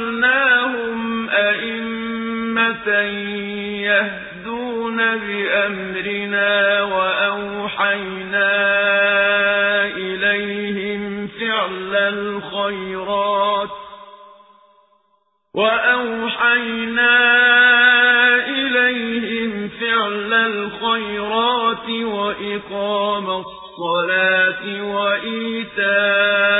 وجعلناهم أئمة يهدون بأمرنا وأوحينا إليهم فعل الخيرات وأوحينا إليهم فعل الخيرات وإقام الصلاة وإيتاء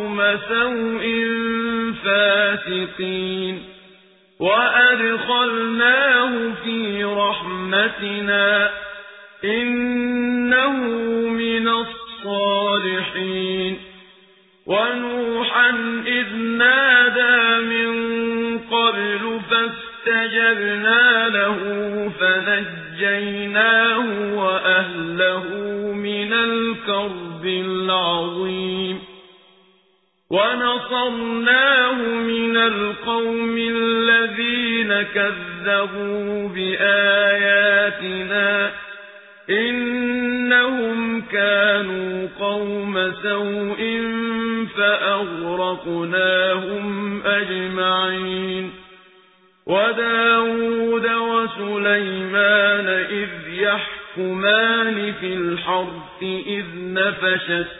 قوم سوء فاسقين وأدخلناه في رحمتنا إنه من الصالحين ونوحا إذ نادى من قبل فاستجبنا له فنجيناه ونصرناه من القوم الذين كذبوا بآياتنا إنهم كانوا قوم سوء فأغرقناهم أجمعين وداود وسليمان إذ يحكمان في الحرث إذ نفشت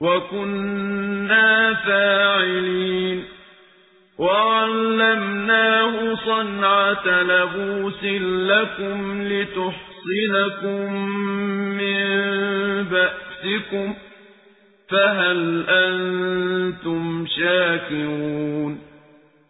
وكنا فاعلين وعلمناه صنعة لبوس لكم لتحصنكم من بأسكم فهل أنتم شاكرون